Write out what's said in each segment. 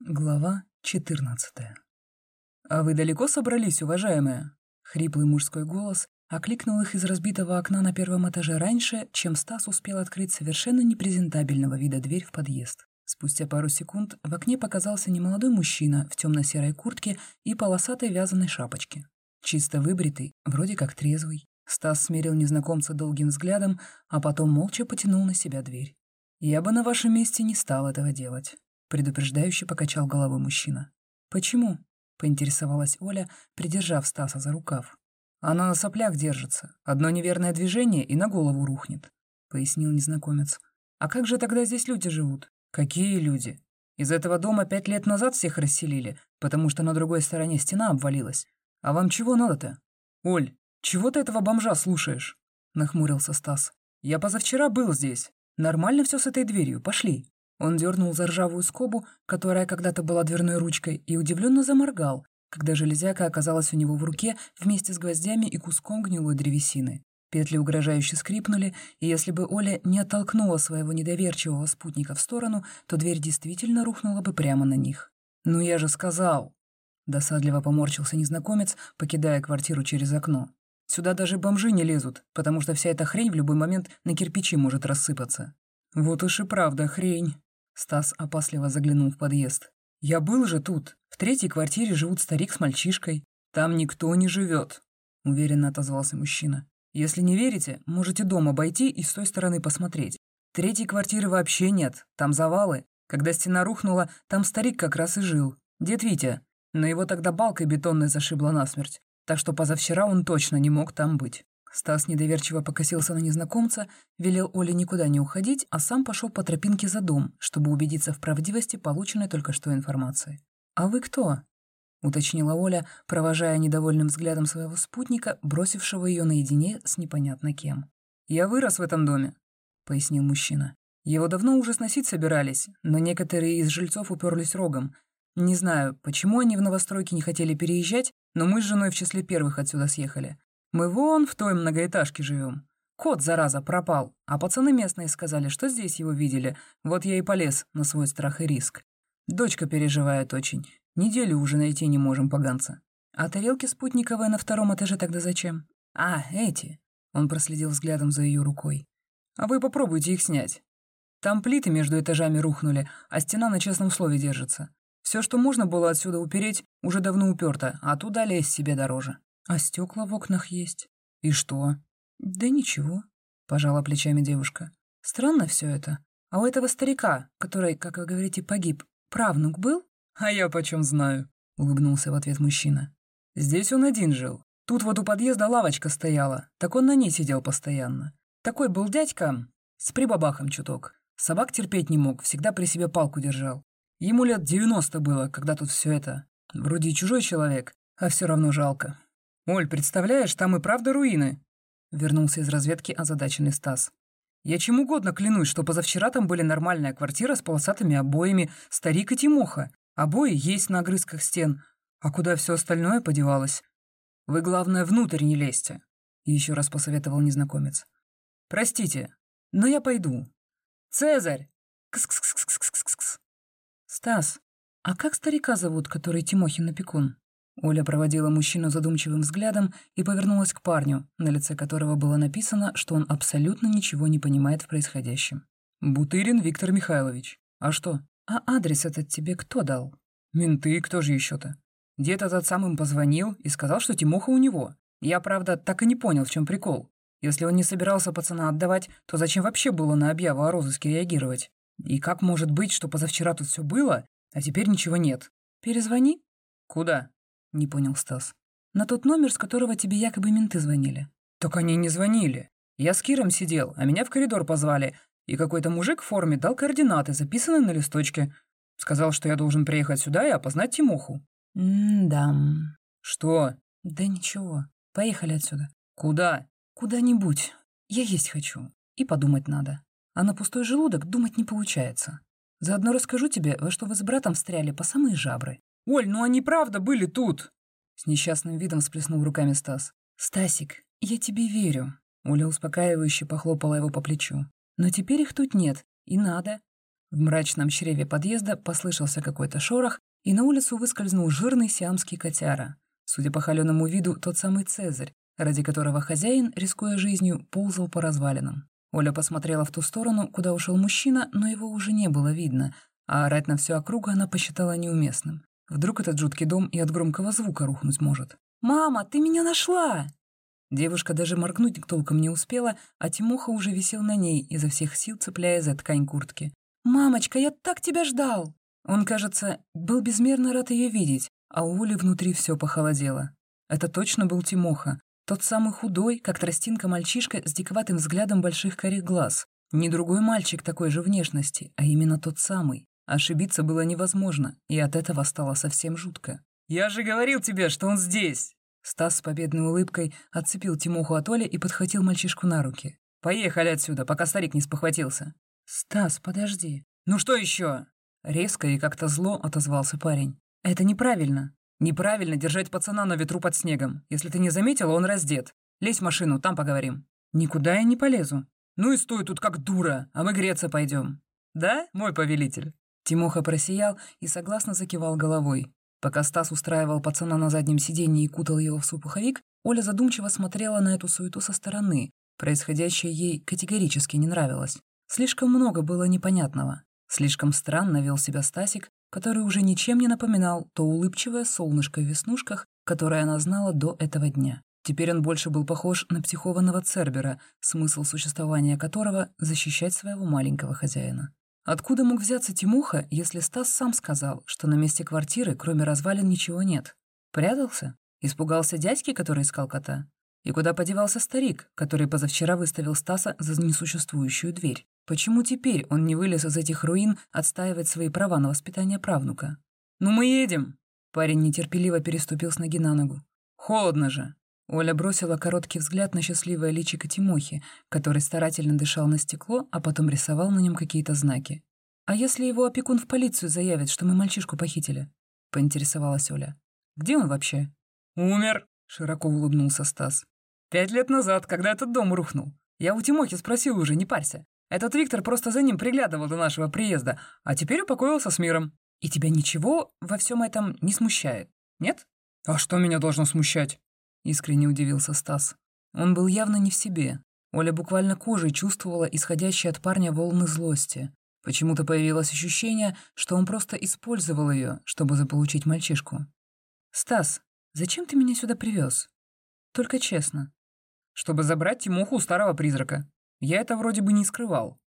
Глава 14 «А вы далеко собрались, уважаемая?» Хриплый мужской голос окликнул их из разбитого окна на первом этаже раньше, чем Стас успел открыть совершенно непрезентабельного вида дверь в подъезд. Спустя пару секунд в окне показался немолодой мужчина в темно-серой куртке и полосатой вязаной шапочке. Чисто выбритый, вроде как трезвый. Стас смерил незнакомца долгим взглядом, а потом молча потянул на себя дверь. «Я бы на вашем месте не стал этого делать», — предупреждающе покачал головой мужчина. «Почему?» — поинтересовалась Оля, придержав Стаса за рукав. «Она на соплях держится. Одно неверное движение и на голову рухнет», — пояснил незнакомец. «А как же тогда здесь люди живут?» «Какие люди? Из этого дома пять лет назад всех расселили, потому что на другой стороне стена обвалилась. А вам чего надо-то?» «Оль, чего ты этого бомжа слушаешь?» — нахмурился Стас. «Я позавчера был здесь. Нормально все с этой дверью, пошли». Он дернул за ржавую скобу, которая когда-то была дверной ручкой, и удивленно заморгал, когда железяка оказалась у него в руке вместе с гвоздями и куском гнилой древесины. Петли угрожающе скрипнули, и если бы Оля не оттолкнула своего недоверчивого спутника в сторону, то дверь действительно рухнула бы прямо на них. «Ну я же сказал!» Досадливо поморщился незнакомец, покидая квартиру через окно. «Сюда даже бомжи не лезут, потому что вся эта хрень в любой момент на кирпичи может рассыпаться». «Вот уж и правда хрень!» Стас опасливо заглянул в подъезд. «Я был же тут. В третьей квартире живут старик с мальчишкой. Там никто не живет», — уверенно отозвался мужчина. Если не верите, можете дом обойти и с той стороны посмотреть. Третьей квартиры вообще нет, там завалы. Когда стена рухнула, там старик как раз и жил. Дед Витя. Но его тогда балкой бетонной зашибло насмерть. Так что позавчера он точно не мог там быть. Стас недоверчиво покосился на незнакомца, велел Оле никуда не уходить, а сам пошел по тропинке за дом, чтобы убедиться в правдивости полученной только что информации. «А вы кто?» уточнила Оля, провожая недовольным взглядом своего спутника, бросившего ее наедине с непонятно кем. «Я вырос в этом доме», — пояснил мужчина. «Его давно уже сносить собирались, но некоторые из жильцов уперлись рогом. Не знаю, почему они в новостройке не хотели переезжать, но мы с женой в числе первых отсюда съехали. Мы вон в той многоэтажке живем. Кот, зараза, пропал, а пацаны местные сказали, что здесь его видели, вот я и полез на свой страх и риск. Дочка переживает очень. Неделю уже найти не можем поганца. А тарелки спутниковые на втором этаже тогда зачем? А, эти. Он проследил взглядом за ее рукой. А вы попробуйте их снять. Там плиты между этажами рухнули, а стена на честном слове держится. Все, что можно было отсюда упереть, уже давно уперто, а туда лезть себе дороже. А стекла в окнах есть. И что? Да ничего, пожала плечами девушка. Странно все это. А у этого старика, который, как вы говорите, погиб, правнук был? «А я почем знаю?» — улыбнулся в ответ мужчина. «Здесь он один жил. Тут вот у подъезда лавочка стояла, так он на ней сидел постоянно. Такой был дядька, с прибабахом чуток. Собак терпеть не мог, всегда при себе палку держал. Ему лет девяносто было, когда тут все это. Вроде и чужой человек, а все равно жалко. «Оль, представляешь, там и правда руины!» Вернулся из разведки озадаченный Стас. «Я чем угодно клянусь, что позавчера там были нормальная квартира с полосатыми обоями, старик и Тимоха. Обои есть на огрызках стен, а куда все остальное подевалось? Вы, главное, внутрь не лезьте, — еще раз посоветовал незнакомец. Простите, но я пойду. Цезарь! Кс-кс-кс-кс-кс-кс. Стас, а как старика зовут, который Тимохин опекун? Оля проводила мужчину задумчивым взглядом и повернулась к парню, на лице которого было написано, что он абсолютно ничего не понимает в происходящем. «Бутырин Виктор Михайлович. А что?» «А адрес этот тебе кто дал?» «Менты, кто же еще-то?» Дед этот сам им позвонил и сказал, что Тимоха у него. Я, правда, так и не понял, в чем прикол. Если он не собирался пацана отдавать, то зачем вообще было на объяву о розыске реагировать? И как может быть, что позавчера тут все было, а теперь ничего нет? Перезвони. Куда? Не понял Стас. На тот номер, с которого тебе якобы менты звонили. Так они не звонили. Я с Киром сидел, а меня в коридор позвали, и какой-то мужик в форме дал координаты, записанные на листочке. Сказал, что я должен приехать сюда и опознать Тимоху. «М-да». «Что?» «Да ничего. Поехали отсюда». «Куда?» «Куда-нибудь. Я есть хочу. И подумать надо. А на пустой желудок думать не получается. Заодно расскажу тебе, во что вы с братом встряли по самые жабры». «Оль, ну они правда были тут!» С несчастным видом сплеснул руками Стас. «Стасик, я тебе верю». Оля успокаивающе похлопала его по плечу. Но теперь их тут нет, и надо. В мрачном чреве подъезда послышался какой-то шорох, и на улицу выскользнул жирный сиамский котяра. Судя по холеному виду, тот самый Цезарь, ради которого хозяин, рискуя жизнью, ползал по развалинам. Оля посмотрела в ту сторону, куда ушел мужчина, но его уже не было видно, а орать на всю округу она посчитала неуместным. Вдруг этот жуткий дом и от громкого звука рухнуть может. «Мама, ты меня нашла!» Девушка даже моргнуть толком не успела, а Тимоха уже висел на ней, изо всех сил цепляя за ткань куртки. «Мамочка, я так тебя ждал!» Он, кажется, был безмерно рад ее видеть, а у Оли внутри все похолодело. Это точно был Тимоха, тот самый худой, как тростинка мальчишка с диковатым взглядом больших карих глаз. Не другой мальчик такой же внешности, а именно тот самый. Ошибиться было невозможно, и от этого стало совсем жутко. «Я же говорил тебе, что он здесь!» Стас с победной улыбкой отцепил Тимоху от Оли и подхватил мальчишку на руки. «Поехали отсюда, пока старик не спохватился». «Стас, подожди». «Ну что еще? Резко и как-то зло отозвался парень. «Это неправильно. Неправильно держать пацана на ветру под снегом. Если ты не заметила, он раздет. Лезь в машину, там поговорим». «Никуда я не полезу». «Ну и стой тут как дура, а мы греться пойдем. «Да, мой повелитель?» Тимоха просиял и согласно закивал головой. Пока Стас устраивал пацана на заднем сиденье и кутал его в свой пуховик, Оля задумчиво смотрела на эту суету со стороны. Происходящее ей категорически не нравилось. Слишком много было непонятного. Слишком странно вел себя Стасик, который уже ничем не напоминал то улыбчивое солнышко в веснушках, которое она знала до этого дня. Теперь он больше был похож на психованного Цербера, смысл существования которого — защищать своего маленького хозяина. Откуда мог взяться Тимуха, если Стас сам сказал, что на месте квартиры, кроме развалин, ничего нет? Прятался? Испугался дядьки, который искал кота? И куда подевался старик, который позавчера выставил Стаса за несуществующую дверь? Почему теперь он не вылез из этих руин отстаивать свои права на воспитание правнука? «Ну мы едем!» Парень нетерпеливо переступил с ноги на ногу. «Холодно же!» Оля бросила короткий взгляд на счастливое личико Тимохи, который старательно дышал на стекло, а потом рисовал на нем какие-то знаки. «А если его опекун в полицию заявит, что мы мальчишку похитили?» — поинтересовалась Оля. «Где он вообще?» «Умер!» — широко улыбнулся Стас. «Пять лет назад, когда этот дом рухнул. Я у Тимохи спросил уже, не парься. Этот Виктор просто за ним приглядывал до нашего приезда, а теперь упокоился с миром. И тебя ничего во всем этом не смущает, нет? А что меня должно смущать? Искренне удивился Стас. Он был явно не в себе. Оля буквально кожей чувствовала исходящие от парня волны злости. Почему-то появилось ощущение, что он просто использовал ее, чтобы заполучить мальчишку. «Стас, зачем ты меня сюда привез? Только честно». «Чтобы забрать Тимоху у старого призрака. Я это вроде бы не скрывал.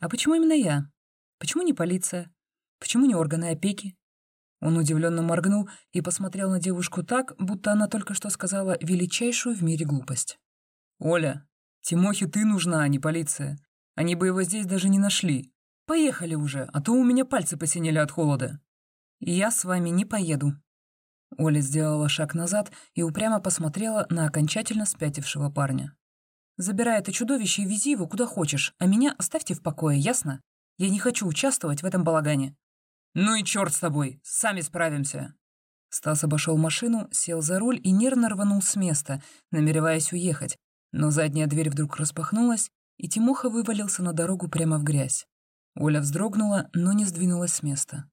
А почему именно я? Почему не полиция? Почему не органы опеки? Он удивленно моргнул и посмотрел на девушку так, будто она только что сказала величайшую в мире глупость. «Оля, Тимохе ты нужна, а не полиция. Они бы его здесь даже не нашли. Поехали уже, а то у меня пальцы посинели от холода». «Я с вами не поеду». Оля сделала шаг назад и упрямо посмотрела на окончательно спятившего парня. Забирай это чудовище и вези его куда хочешь, а меня оставьте в покое, ясно? Я не хочу участвовать в этом балагане». «Ну и черт с тобой, сами справимся». Стас обошел машину, сел за руль и нервно рванул с места, намереваясь уехать. Но задняя дверь вдруг распахнулась, и Тимоха вывалился на дорогу прямо в грязь. Оля вздрогнула, но не сдвинулась с места.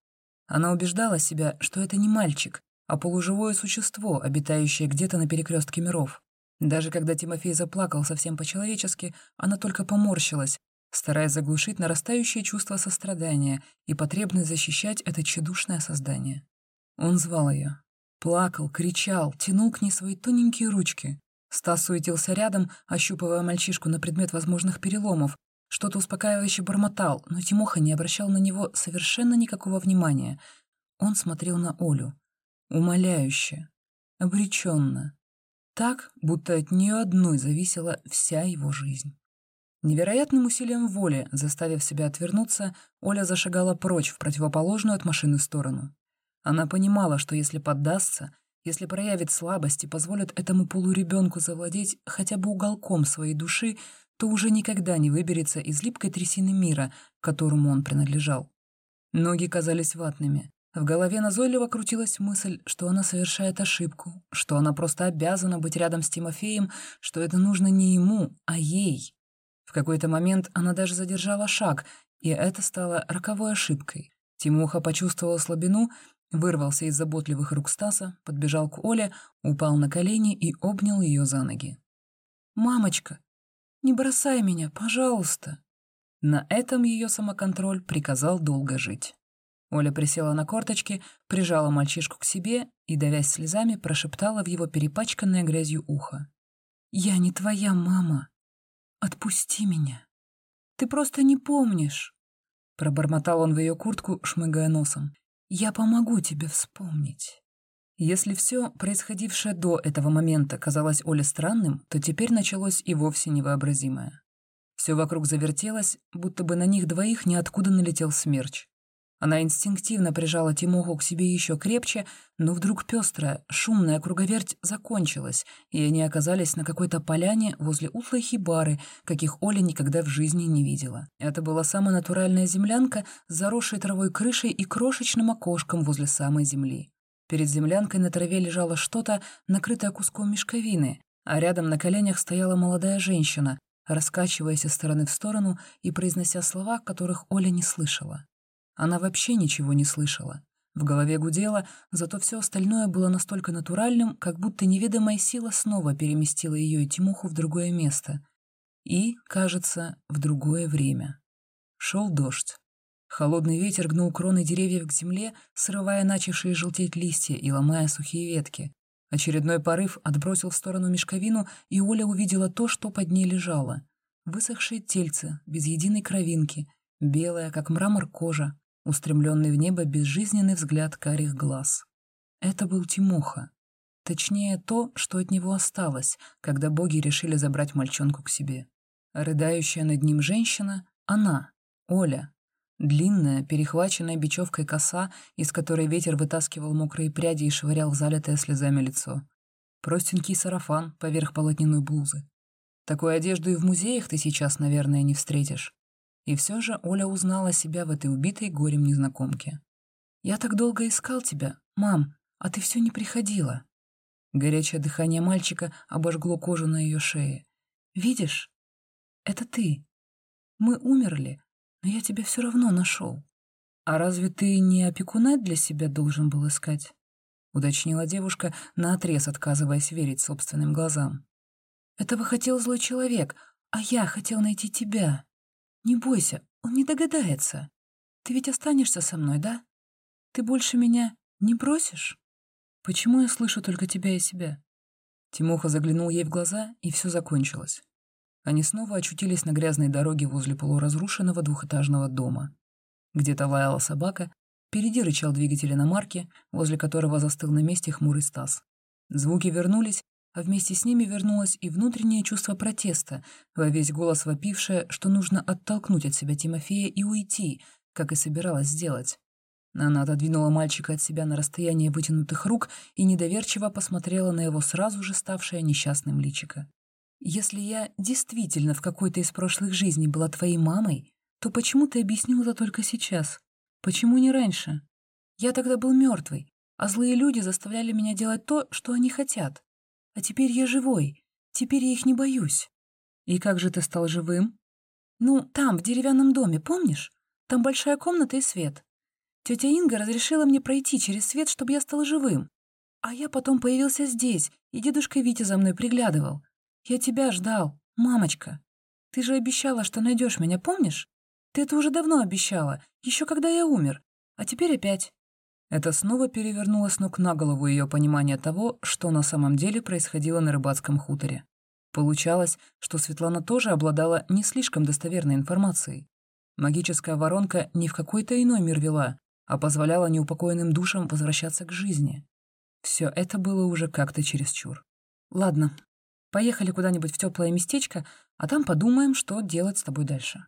Она убеждала себя, что это не мальчик, а полуживое существо, обитающее где-то на перекрестке миров. Даже когда Тимофей заплакал совсем по-человечески, она только поморщилась, стараясь заглушить нарастающее чувство сострадания и потребность защищать это тщедушное создание. Он звал ее. Плакал, кричал, тянул к ней свои тоненькие ручки. Стас суетился рядом, ощупывая мальчишку на предмет возможных переломов, что-то успокаивающе бормотал, но Тимоха не обращал на него совершенно никакого внимания. Он смотрел на Олю. Умоляюще, обреченно, так, будто от нее одной зависела вся его жизнь. Невероятным усилием воли, заставив себя отвернуться, Оля зашагала прочь в противоположную от машины сторону. Она понимала, что если поддастся, если проявит слабость и позволит этому полуребенку завладеть хотя бы уголком своей души, то уже никогда не выберется из липкой трясины мира, которому он принадлежал. Ноги казались ватными. В голове назойливо крутилась мысль, что она совершает ошибку, что она просто обязана быть рядом с Тимофеем, что это нужно не ему, а ей. В какой-то момент она даже задержала шаг И это стало роковой ошибкой. Тимоха почувствовал слабину, вырвался из заботливых рук Стаса, подбежал к Оле, упал на колени и обнял ее за ноги. «Мамочка, не бросай меня, пожалуйста!» На этом ее самоконтроль приказал долго жить. Оля присела на корточки, прижала мальчишку к себе и, давясь слезами, прошептала в его перепачканное грязью ухо. «Я не твоя мама. Отпусти меня. Ты просто не помнишь». Пробормотал он в ее куртку, шмыгая носом. «Я помогу тебе вспомнить». Если все, происходившее до этого момента, казалось Оле странным, то теперь началось и вовсе невообразимое. Все вокруг завертелось, будто бы на них двоих ниоткуда налетел смерч. Она инстинктивно прижала Тимоху к себе еще крепче, но вдруг пестрая, шумная круговерть закончилась, и они оказались на какой-то поляне возле утлой хибары, каких Оля никогда в жизни не видела. Это была самая натуральная землянка с заросшей травой крышей и крошечным окошком возле самой земли. Перед землянкой на траве лежало что-то, накрытое куском мешковины, а рядом на коленях стояла молодая женщина, раскачиваясь из стороны в сторону и произнося слова, которых Оля не слышала. Она вообще ничего не слышала. В голове гудело, зато все остальное было настолько натуральным, как будто неведомая сила снова переместила ее и Тимуху в другое место. И, кажется, в другое время. Шел дождь. Холодный ветер гнул кроны деревьев к земле, срывая начавшие желтеть листья и ломая сухие ветки. Очередной порыв отбросил в сторону мешковину, и Оля увидела то, что под ней лежало. Высохшие тельце, без единой кровинки, белая, как мрамор кожа, устремленный в небо безжизненный взгляд карих глаз. Это был Тимоха. Точнее, то, что от него осталось, когда боги решили забрать мальчонку к себе. Рыдающая над ним женщина — она, Оля. Длинная, перехваченная бечевкой коса, из которой ветер вытаскивал мокрые пряди и швырял залитое слезами лицо. Простенький сарафан поверх полотняной блузы. Такую одежду и в музеях ты сейчас, наверное, не встретишь. И все же Оля узнала себя в этой убитой горем незнакомке. «Я так долго искал тебя, мам, а ты все не приходила». Горячее дыхание мальчика обожгло кожу на ее шее. «Видишь? Это ты. Мы умерли, но я тебя все равно нашел. А разве ты не опекуна для себя должен был искать?» — уточнила девушка, наотрез отказываясь верить собственным глазам. «Этого хотел злой человек, а я хотел найти тебя». «Не бойся, он не догадается. Ты ведь останешься со мной, да? Ты больше меня не бросишь?» «Почему я слышу только тебя и себя?» Тимоха заглянул ей в глаза, и все закончилось. Они снова очутились на грязной дороге возле полуразрушенного двухэтажного дома. Где-то лаяла собака, впереди рычал двигатель иномарки, возле которого застыл на месте хмурый Стас. Звуки вернулись, а вместе с ними вернулось и внутреннее чувство протеста, во весь голос вопившее, что нужно оттолкнуть от себя Тимофея и уйти, как и собиралась сделать. Она отодвинула мальчика от себя на расстояние вытянутых рук и недоверчиво посмотрела на его сразу же ставшее несчастным личико. «Если я действительно в какой-то из прошлых жизней была твоей мамой, то почему ты объяснил это только сейчас? Почему не раньше? Я тогда был мертвый, а злые люди заставляли меня делать то, что они хотят. А теперь я живой. Теперь я их не боюсь. И как же ты стал живым? Ну, там, в деревянном доме, помнишь? Там большая комната и свет. Тетя Инга разрешила мне пройти через свет, чтобы я стал живым. А я потом появился здесь, и дедушка Витя за мной приглядывал. Я тебя ждал, мамочка. Ты же обещала, что найдешь меня, помнишь? Ты это уже давно обещала, еще когда я умер. А теперь опять. Это снова перевернуло с ног на голову ее понимание того, что на самом деле происходило на рыбацком хуторе. Получалось, что Светлана тоже обладала не слишком достоверной информацией. Магическая воронка не в какой-то иной мир вела, а позволяла неупокоенным душам возвращаться к жизни. Все это было уже как-то чересчур. Ладно, поехали куда-нибудь в теплое местечко, а там подумаем, что делать с тобой дальше.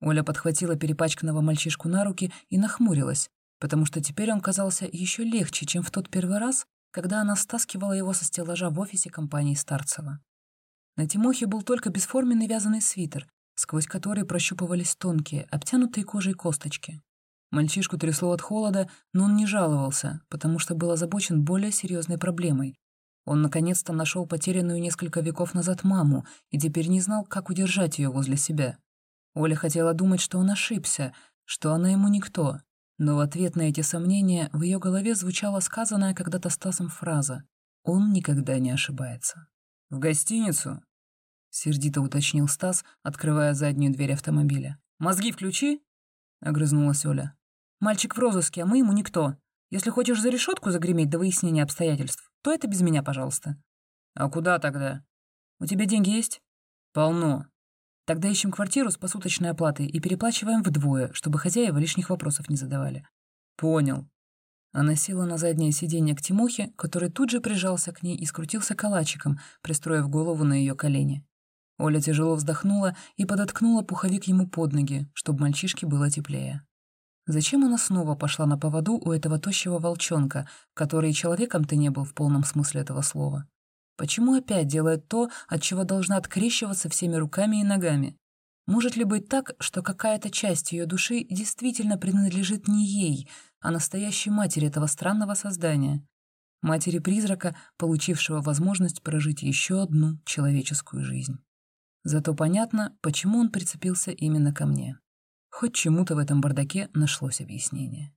Оля подхватила перепачканного мальчишку на руки и нахмурилась, потому что теперь он казался еще легче, чем в тот первый раз, когда она стаскивала его со стеллажа в офисе компании Старцева. На Тимохе был только бесформенный вязаный свитер, сквозь который прощупывались тонкие, обтянутые кожей косточки. Мальчишку трясло от холода, но он не жаловался, потому что был озабочен более серьезной проблемой. Он наконец-то нашел потерянную несколько веков назад маму и теперь не знал, как удержать ее возле себя. Оля хотела думать, что он ошибся, что она ему никто, но в ответ на эти сомнения в ее голове звучала сказанная когда-то Стасом фраза «Он никогда не ошибается». «В гостиницу?» — сердито уточнил Стас, открывая заднюю дверь автомобиля. «Мозги включи?» — огрызнулась Оля. «Мальчик в розыске, а мы ему никто. Если хочешь за решетку загреметь до выяснения обстоятельств, то это без меня, пожалуйста». «А куда тогда?» «У тебя деньги есть?» «Полно». «Тогда ищем квартиру с посуточной оплатой и переплачиваем вдвое, чтобы хозяева лишних вопросов не задавали». «Понял». Она села на заднее сиденье к Тимохе, который тут же прижался к ней и скрутился калачиком, пристроив голову на ее колени. Оля тяжело вздохнула и подоткнула пуховик ему под ноги, чтобы мальчишке было теплее. Зачем она снова пошла на поводу у этого тощего волчонка, который человеком-то не был в полном смысле этого слова? Почему опять делает то, от чего должна открещиваться всеми руками и ногами? Может ли быть так, что какая-то часть ее души действительно принадлежит не ей, а настоящей матери этого странного создания? Матери-призрака, получившего возможность прожить еще одну человеческую жизнь. Зато понятно, почему он прицепился именно ко мне. Хоть чему-то в этом бардаке нашлось объяснение.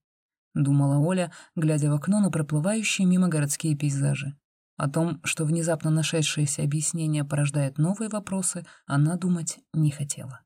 Думала Оля, глядя в окно на проплывающие мимо городские пейзажи. О том, что внезапно нашедшееся объяснение порождает новые вопросы, она думать не хотела.